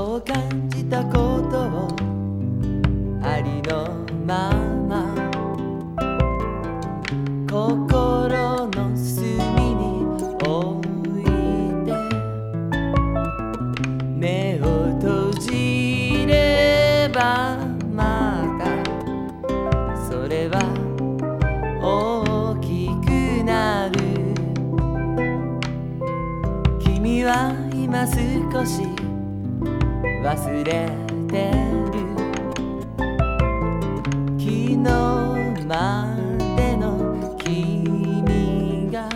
そう感じたことをありのまま心の隅に置いて目を閉じればまたそれは大きくなる君は今少し忘れてる。昨日までの君が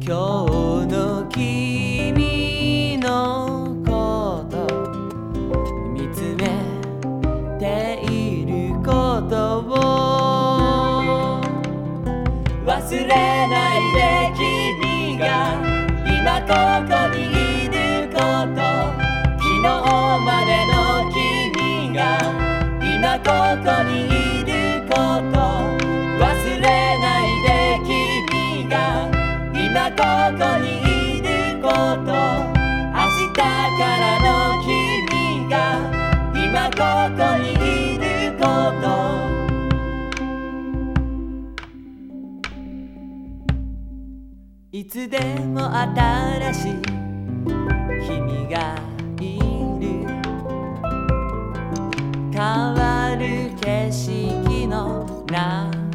今日の君のこと見つめていることを忘れいつでも新しい君がいる。変わる景色の中。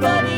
buddy.